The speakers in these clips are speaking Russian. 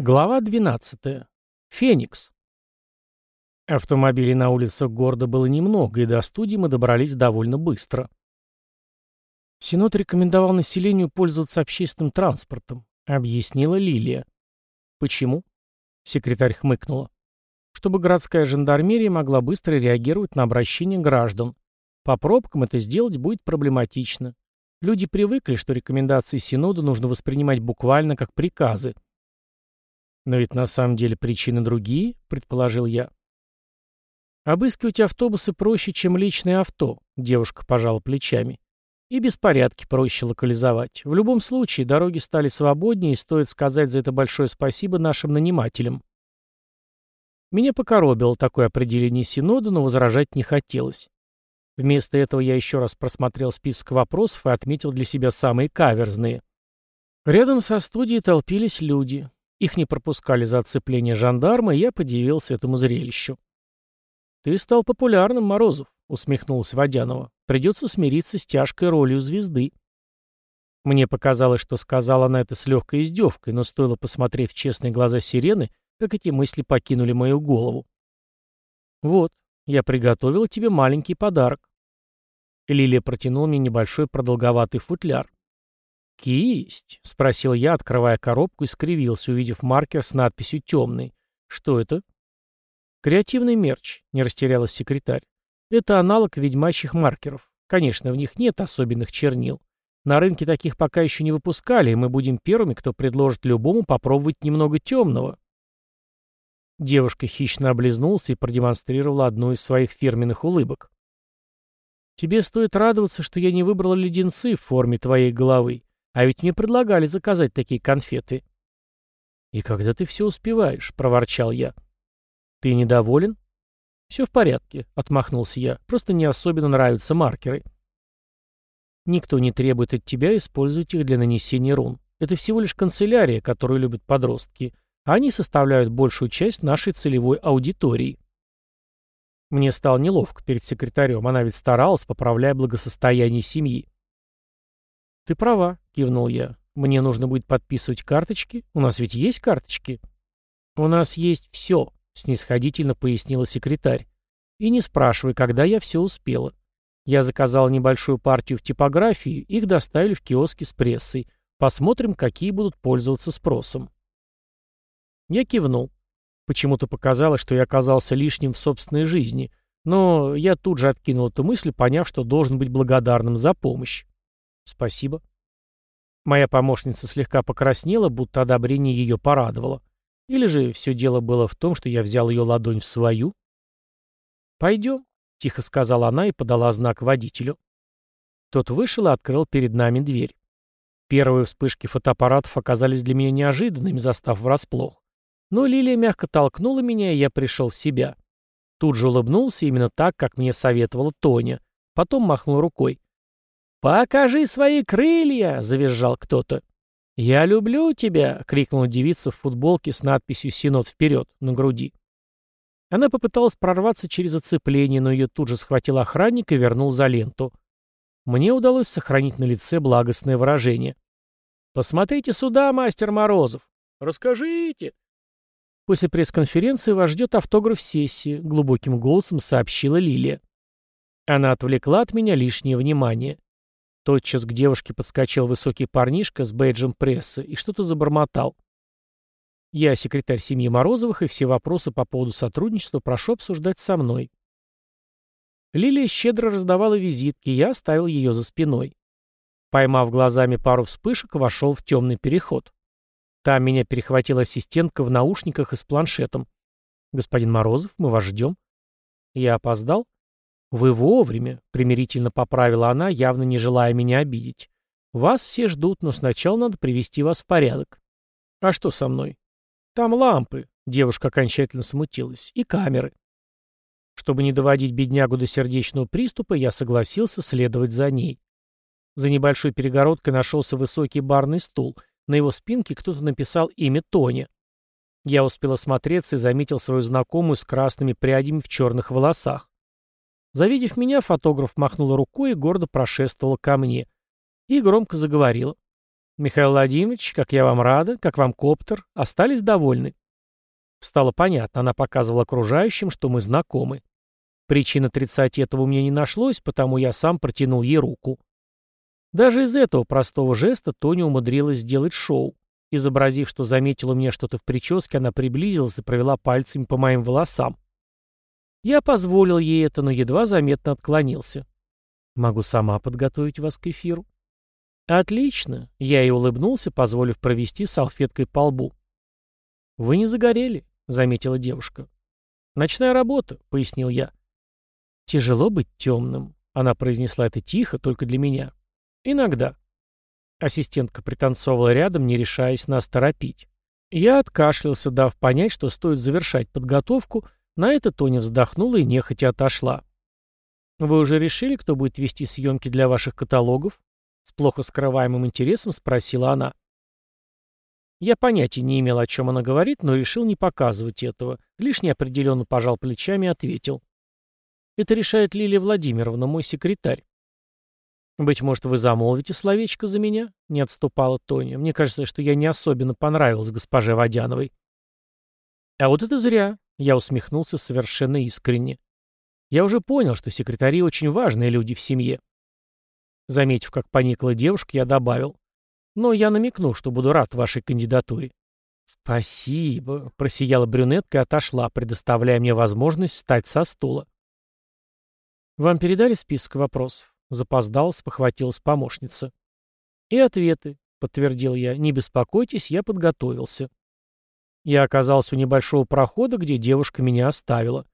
Глава 12. Феникс. Автомобилей на улицах города было немного, и до студии мы добрались довольно быстро. Синод рекомендовал населению пользоваться общественным транспортом, объяснила Лилия. Почему? Секретарь хмыкнула. Чтобы городская жандармерия могла быстро реагировать на обращение граждан. По пробкам это сделать будет проблематично. Люди привыкли, что рекомендации Синода нужно воспринимать буквально как приказы. Но ведь на самом деле причины другие, предположил я. Обыскивать автобусы проще, чем личное авто, девушка пожала плечами. И беспорядки проще локализовать. В любом случае, дороги стали свободнее, и стоит сказать за это большое спасибо нашим нанимателям. Меня покоробило такое определение Синода, но возражать не хотелось. Вместо этого я еще раз просмотрел список вопросов и отметил для себя самые каверзные. Рядом со студией толпились люди. Их не пропускали за отцепление жандарма, и я подивился этому зрелищу. «Ты стал популярным, Морозов», — усмехнулась Водянова. «Придется смириться с тяжкой ролью звезды». Мне показалось, что сказала она это с легкой издевкой, но стоило посмотреть в честные глаза сирены, как эти мысли покинули мою голову. «Вот, я приготовила тебе маленький подарок». Лилия протянула мне небольшой продолговатый футляр. «Кисть?» — спросил я, открывая коробку и скривился, увидев маркер с надписью «Темный». «Что это?» «Креативный мерч», — не растерялась секретарь. «Это аналог ведьмачьих маркеров. Конечно, в них нет особенных чернил. На рынке таких пока еще не выпускали, и мы будем первыми, кто предложит любому попробовать немного темного». Девушка хищно облизнулась и продемонстрировала одну из своих фирменных улыбок. «Тебе стоит радоваться, что я не выбрала леденцы в форме твоей головы. А ведь мне предлагали заказать такие конфеты. «И когда ты все успеваешь?» — проворчал я. «Ты недоволен?» «Все в порядке», — отмахнулся я. «Просто не особенно нравятся маркеры». «Никто не требует от тебя использовать их для нанесения рун. Это всего лишь канцелярия, которую любят подростки. А они составляют большую часть нашей целевой аудитории». Мне стало неловко перед секретарем, она ведь старалась, поправляя благосостояние семьи. «Ты права», — кивнул я. «Мне нужно будет подписывать карточки. У нас ведь есть карточки?» «У нас есть все», — снисходительно пояснила секретарь. «И не спрашивай, когда я все успела. Я заказал небольшую партию в типографии, их доставили в киоски с прессой. Посмотрим, какие будут пользоваться спросом». Я кивнул. Почему-то показалось, что я оказался лишним в собственной жизни, но я тут же откинул эту мысль, поняв, что должен быть благодарным за помощь. «Спасибо». Моя помощница слегка покраснела, будто одобрение ее порадовало. Или же все дело было в том, что я взял ее ладонь в свою? «Пойдем», — тихо сказала она и подала знак водителю. Тот вышел и открыл перед нами дверь. Первые вспышки фотоаппаратов оказались для меня неожиданными, застав врасплох. Но Лилия мягко толкнула меня, и я пришел в себя. Тут же улыбнулся именно так, как мне советовала Тоня. Потом махнул рукой. «Покажи свои крылья!» — завизжал кто-то. «Я люблю тебя!» — крикнула девица в футболке с надписью «Синод вперед» на груди. Она попыталась прорваться через оцепление, но ее тут же схватил охранник и вернул за ленту. Мне удалось сохранить на лице благостное выражение. «Посмотрите сюда, мастер Морозов! Расскажите!» После пресс-конференции вас ждет автограф-сессии, глубоким голосом сообщила Лилия. Она отвлекла от меня лишнее внимание. Тотчас к девушке подскочил высокий парнишка с бейджем прессы и что-то забормотал. Я секретарь семьи Морозовых, и все вопросы по поводу сотрудничества прошу обсуждать со мной. Лилия щедро раздавала визитки, я оставил ее за спиной. Поймав глазами пару вспышек, вошел в темный переход. Там меня перехватила ассистентка в наушниках и с планшетом. «Господин Морозов, мы вас ждем». Я опоздал? «Вы вовремя», — примирительно поправила она, явно не желая меня обидеть. «Вас все ждут, но сначала надо привести вас в порядок». «А что со мной?» «Там лампы», — девушка окончательно смутилась, — «и камеры». Чтобы не доводить беднягу до сердечного приступа, я согласился следовать за ней. За небольшой перегородкой нашелся высокий барный стул. На его спинке кто-то написал имя Тоня. Я успел осмотреться и заметил свою знакомую с красными прядями в черных волосах. Завидев меня, фотограф махнула рукой и гордо прошествовала ко мне. И громко заговорила. Михаил Владимирович, как я вам рада, как вам коптер, остались довольны?» Стало понятно, она показывала окружающим, что мы знакомы. Причин отрицать этого у меня не нашлось, потому я сам протянул ей руку. Даже из этого простого жеста Тоня умудрилась сделать шоу. Изобразив, что заметила меня что-то в прическе, она приблизилась и провела пальцами по моим волосам. Я позволил ей это, но едва заметно отклонился. Могу сама подготовить вас к эфиру. Отлично. Я и улыбнулся, позволив провести салфеткой по лбу. Вы не загорели, заметила девушка. Ночная работа, пояснил я. Тяжело быть темным. Она произнесла это тихо, только для меня. Иногда. Ассистентка пританцовывала рядом, не решаясь нас торопить. Я откашлялся, дав понять, что стоит завершать подготовку, на это Тоня вздохнула и нехотя отошла. «Вы уже решили, кто будет вести съемки для ваших каталогов?» С плохо скрываемым интересом спросила она. Я понятия не имел, о чем она говорит, но решил не показывать этого. Лишь неопределенно пожал плечами и ответил. «Это решает Лилия Владимировна, мой секретарь». «Быть может, вы замолвите словечко за меня?» — не отступала Тоня. «Мне кажется, что я не особенно понравилась госпоже Водяновой». «А вот это зря», я усмехнулся совершенно искренне. Я уже понял, что секретари очень важные люди в семье. Заметив, как поникла девушка, я добавил. Но я намекну, что буду рад вашей кандидатуре. «Спасибо», — просияла брюнетка и отошла, предоставляя мне возможность встать со стула. «Вам передали список вопросов?» — запоздал, спохватилась помощница. «И ответы», — подтвердил я. «Не беспокойтесь, я подготовился». Я оказался у небольшого прохода, где девушка меня оставила.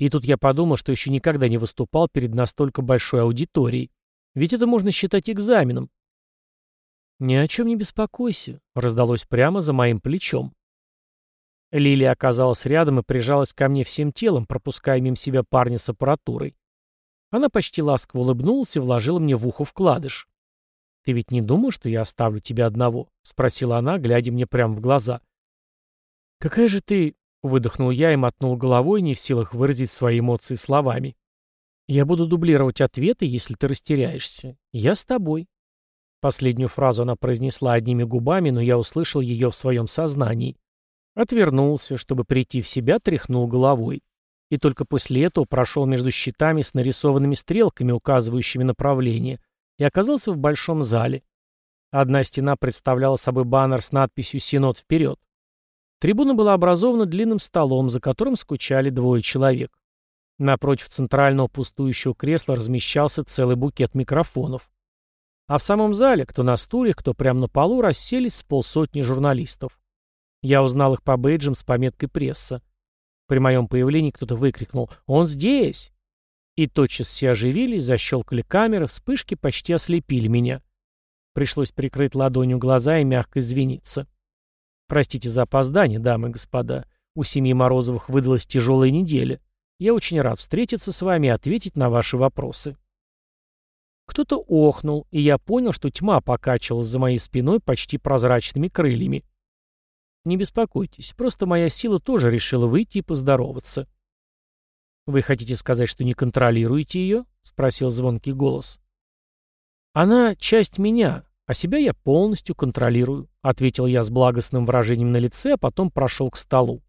И тут я подумал, что еще никогда не выступал перед настолько большой аудиторией. Ведь это можно считать экзаменом. «Ни о чем не беспокойся», — раздалось прямо за моим плечом. Лилия оказалась рядом и прижалась ко мне всем телом, пропуская мимо себя парня с аппаратурой. Она почти ласково улыбнулась и вложила мне в ухо вкладыш. «Ты ведь не думал, что я оставлю тебя одного?» — спросила она, глядя мне прямо в глаза. «Какая же ты...» — выдохнул я и мотнул головой, не в силах выразить свои эмоции словами. «Я буду дублировать ответы, если ты растеряешься. Я с тобой». Последнюю фразу она произнесла одними губами, но я услышал ее в своем сознании. Отвернулся, чтобы прийти в себя, тряхнул головой. И только после этого прошел между щитами с нарисованными стрелками, указывающими направление, и оказался в большом зале. Одна стена представляла собой баннер с надписью «Синод вперед». Трибуна была образована длинным столом, за которым скучали двое человек. Напротив центрального пустующего кресла размещался целый букет микрофонов. А в самом зале, кто на стульях, кто прямо на полу, расселись с полсотни журналистов. Я узнал их по бейджам с пометкой «Пресса». При моем появлении кто-то выкрикнул «Он здесь!» И тотчас все оживились, защелкали камеры, вспышки почти ослепили меня. Пришлось прикрыть ладонью глаза и мягко извиниться. Простите за опоздание, дамы и господа. У семьи Морозовых выдалась тяжелая неделя. Я очень рад встретиться с вами и ответить на ваши вопросы. Кто-то охнул, и я понял, что тьма покачивалась за моей спиной почти прозрачными крыльями. Не беспокойтесь, просто моя сила тоже решила выйти и поздороваться. «Вы хотите сказать, что не контролируете ее?» — спросил звонкий голос. «Она часть меня, «А себя я полностью контролирую», — ответил я с благостным выражением на лице, а потом прошел к столу.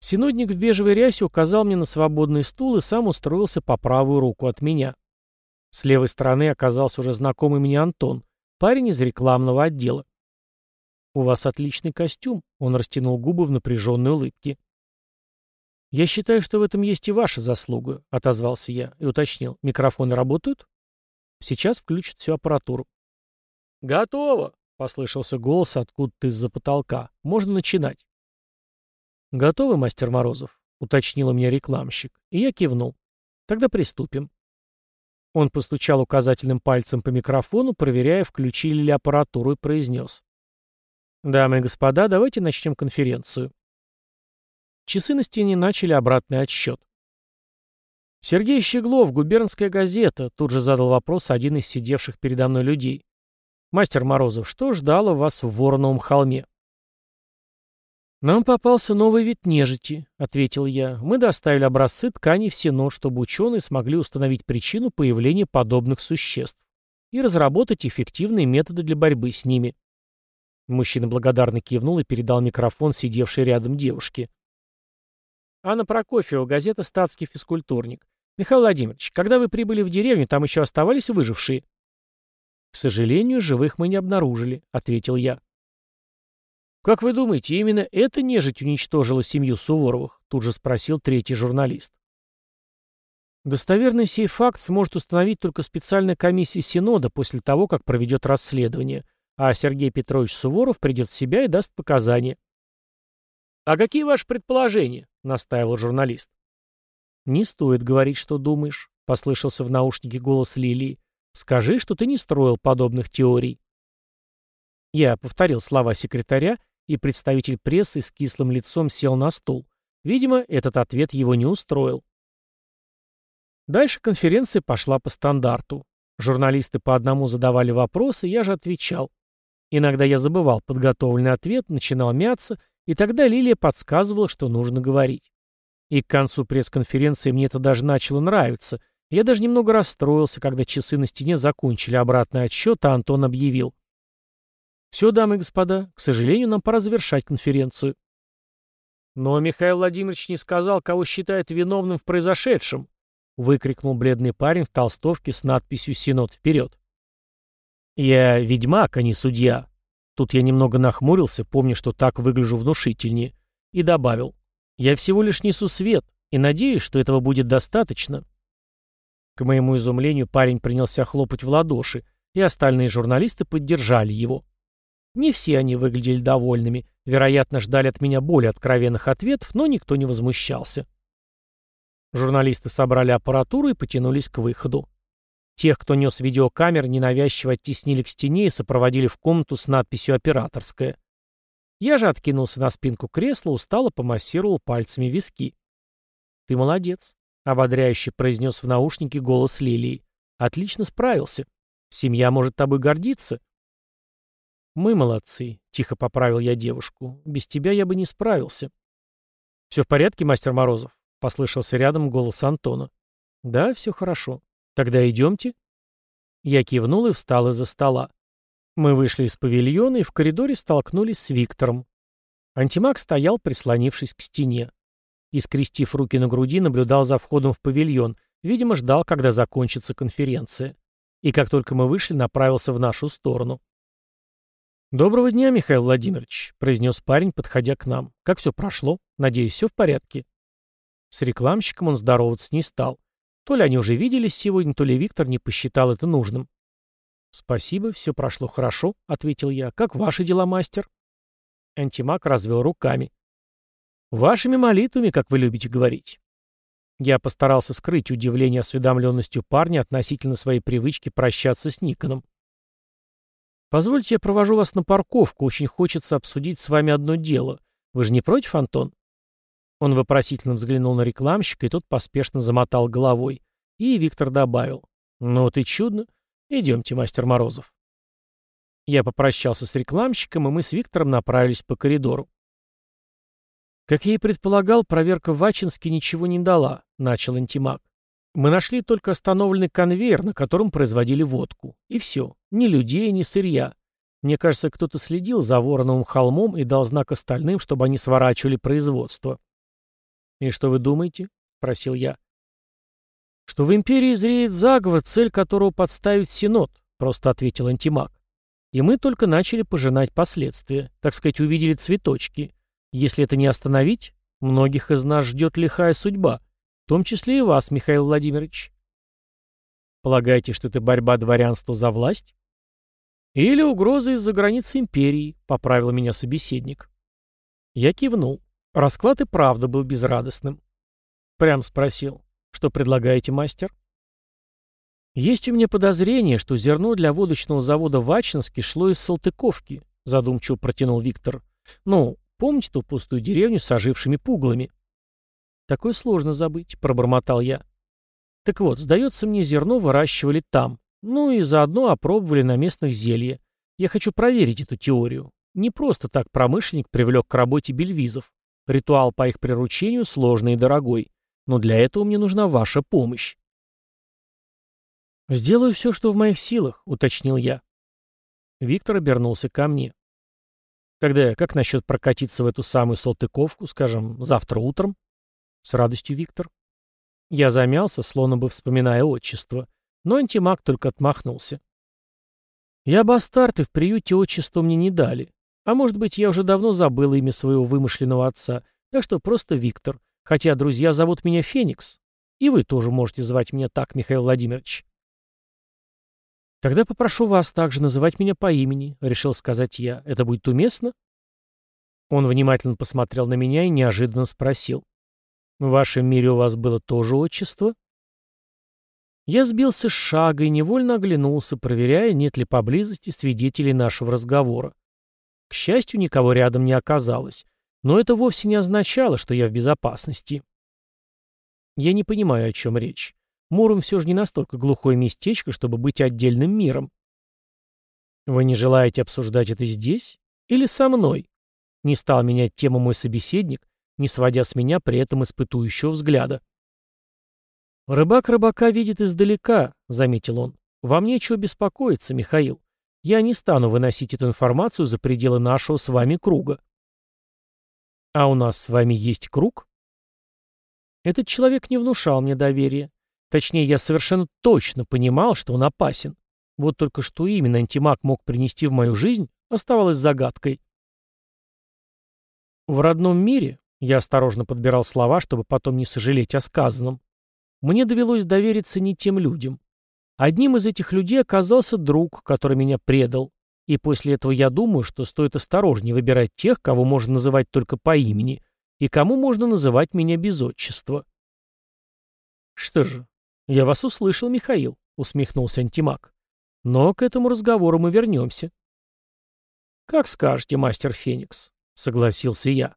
Синодник в бежевой рясе указал мне на свободный стул и сам устроился по правую руку от меня. С левой стороны оказался уже знакомый мне Антон, парень из рекламного отдела. «У вас отличный костюм», — он растянул губы в напряженной улыбке. «Я считаю, что в этом есть и ваша заслуга», — отозвался я и уточнил. «Микрофоны работают?» Сейчас включат всю аппаратуру. «Готово!» — послышался голос откуда-то из-за потолка. «Можно начинать». «Готовы, мастер Морозов?» — уточнил у меня рекламщик. И я кивнул. «Тогда приступим». Он постучал указательным пальцем по микрофону, проверяя, включили ли аппаратуру, и произнес. «Дамы и господа, давайте начнем конференцию». Часы на стене начали обратный отсчет. «Сергей Щеглов, губернская газета», — тут же задал вопрос один из сидевших передо мной людей. «Мастер Морозов, что ждало вас в Вороновом холме?» «Нам попался новый вид нежити», — ответил я. «Мы доставили образцы тканей в Сено, чтобы ученые смогли установить причину появления подобных существ. и разработать эффективные методы для борьбы с ними. Мужчина благодарно кивнул и передал микрофон сидевшей рядом девушке. Анна Прокофьева, газета «Статский физкультурник». Михаил Владимирович, когда вы прибыли в деревню, там еще оставались выжившие? К сожалению, живых мы не обнаружили, ответил я. Как вы думаете, именно эта нежить уничтожила семью Суворовых? Тут же спросил третий журналист. Достоверный сей факт сможет установить только специальная комиссия Синода после того, как проведет расследование, а Сергей Петрович Суворов придет в себя и даст показания. «А какие ваши предположения?» — настаивал журналист. «Не стоит говорить, что думаешь», — послышался в наушнике голос Лилии. «Скажи, что ты не строил подобных теорий». Я повторил слова секретаря, и представитель прессы с кислым лицом сел на стул. Видимо, этот ответ его не устроил. Дальше конференция пошла по стандарту. Журналисты по одному задавали вопросы, я же отвечал. Иногда я забывал подготовленный ответ, начинал мяться, и тогда Лилия подсказывала, что нужно говорить. И к концу пресс-конференции мне это даже начало нравиться. Я даже немного расстроился, когда часы на стене закончили обратный отсчет, а Антон объявил. «Все, дамы и господа, к сожалению, нам пора завершать конференцию». Но Михаил Владимирович не сказал, кого считает виновным в произошедшем. — выкрикнул бледный парень в толстовке с надписью «Синод вперед». «Я ведьмак, а не судья». Тут я немного нахмурился, помня, что так выгляжу внушительнее, и добавил. «Я всего лишь несу свет, и надеюсь, что этого будет достаточно». К моему изумлению парень принялся хлопать в ладоши, и остальные журналисты поддержали его. Не все они выглядели довольными, вероятно, ждали от меня более откровенных ответов, но никто не возмущался. Журналисты собрали аппаратуру и потянулись к выходу. Тех, кто нес видеокамер, ненавязчиво оттеснили к стене и сопроводили в комнату с надписью «Операторская». Я же откинулся на спинку кресла, устало помассировал пальцами виски. «Ты молодец», — ободряюще произнес в наушнике голос Лилии. «Отлично справился. Семья может тобой гордиться». «Мы молодцы», — тихо поправил я девушку. «Без тебя я бы не справился». «Все в порядке, мастер Морозов?» Послышался рядом голос Антона. «Да, все хорошо. Тогда идемте». Я кивнул и встал из-за стола. Мы вышли из павильона и в коридоре столкнулись с Виктором. Антимаг стоял, прислонившись к стене. И, скрестив руки на груди, наблюдал за входом в павильон, видимо, ждал, когда закончится конференция. И как только мы вышли, направился в нашу сторону. «Доброго дня, Михаил Владимирович», — произнес парень, подходя к нам. «Как все прошло? Надеюсь, все в порядке?» С рекламщиком он здороваться не стал. То ли они уже виделись сегодня, то ли Виктор не посчитал это нужным. «Спасибо, все прошло хорошо», — ответил я. «Как ваши дела, мастер?» Антимаг развел руками. «Вашими молитвами, как вы любите говорить». Я постарался скрыть удивление осведомленностью парня относительно своей привычки прощаться с Никоном. «Позвольте, я провожу вас на парковку. Очень хочется обсудить с вами одно дело. Вы же не против, Антон?» Он вопросительно взглянул на рекламщика, и тот поспешно замотал головой. И Виктор добавил. «Ну ты чудно. Идемте, мастер Морозов». Я попрощался с рекламщиком, и мы с Виктором направились по коридору. «Как я и предполагал, проверка в ничего не дала», — начал антимаг. «Мы нашли только остановленный конвейер, на котором производили водку. И все. Ни людей, ни сырья. Мне кажется, кто-то следил за Вороновым холмом и дал знак остальным, чтобы они сворачивали производство. «И что вы думаете?» — спросил я. «Что в империи зреет заговор, цель которого подставить Синод», — просто ответил антимаг. «И мы только начали пожинать последствия, так сказать, увидели цветочки. Если это не остановить, многих из нас ждет лихая судьба, в том числе и вас, Михаил Владимирович». «Полагаете, что это борьба дворянства за власть?» «Или угроза из-за границы империи», — поправил меня собеседник. Я кивнул. Расклад и правда был безрадостным. Прям спросил, что предлагаете, мастер? Есть у меня подозрение, что зерно для водочного завода в Ачинске шло из Салтыковки, задумчиво протянул Виктор. Ну, помните ту пустую деревню с ожившими пуглами? Такое сложно забыть, пробормотал я. Так вот, сдается мне, зерно выращивали там. Ну и заодно опробовали на местных зелье. Я хочу проверить эту теорию. Не просто так промышленник привлек к работе бельвизов. Ритуал по их приручению сложный и дорогой, но для этого мне нужна ваша помощь. «Сделаю все, что в моих силах», — уточнил я. Виктор обернулся ко мне. «Тогда как насчет прокатиться в эту самую Салтыковку, скажем, завтра утром?» «С радостью, Виктор». Я замялся, словно бы вспоминая отчество, но антимаг только отмахнулся. «Я бастард, и в приюте отчество мне не дали. А может быть, я уже давно забыл имя своего вымышленного отца, так что просто Виктор, хотя друзья зовут меня Феникс. И вы тоже можете звать меня так, Михаил Владимирович». «Тогда попрошу вас также называть меня по имени», — решил сказать я. «Это будет уместно?» Он внимательно посмотрел на меня и неожиданно спросил. «В вашем мире у вас было тоже отчество?» Я сбился с шага и невольно оглянулся, проверяя, нет ли поблизости свидетелей нашего разговора. К счастью, никого рядом не оказалось, но это вовсе не означало, что я в безопасности. Я не понимаю, о чем речь. Муром все же не настолько глухое местечко, чтобы быть отдельным миром. Вы не желаете обсуждать это здесь? Или со мной? Не стал менять тему мой собеседник, не сводя с меня при этом испытующего взгляда. «Рыбак рыбака видит издалека», — заметил он. «Вам нечего беспокоиться, Михаил. Я не стану выносить эту информацию за пределы нашего с вами круга». «А у нас с вами есть круг?» Этот человек не внушал мне доверия. Точнее, я совершенно точно понимал, что он опасен. Вот только что именно антимаг мог принести в мою жизнь, оставалось загадкой. В родном мире, я осторожно подбирал слова, чтобы потом не сожалеть о сказанном, мне довелось довериться не тем людям. Одним из этих людей оказался друг, который меня предал. И после этого я думаю, что стоит осторожнее выбирать тех, кого можно называть только по имени, и кому можно называть меня без отчества. Что же, «Я вас услышал, Михаил», — усмехнулся антимаг. «Но к этому разговору мы вернемся». «Как скажете, мастер Феникс», — согласился я.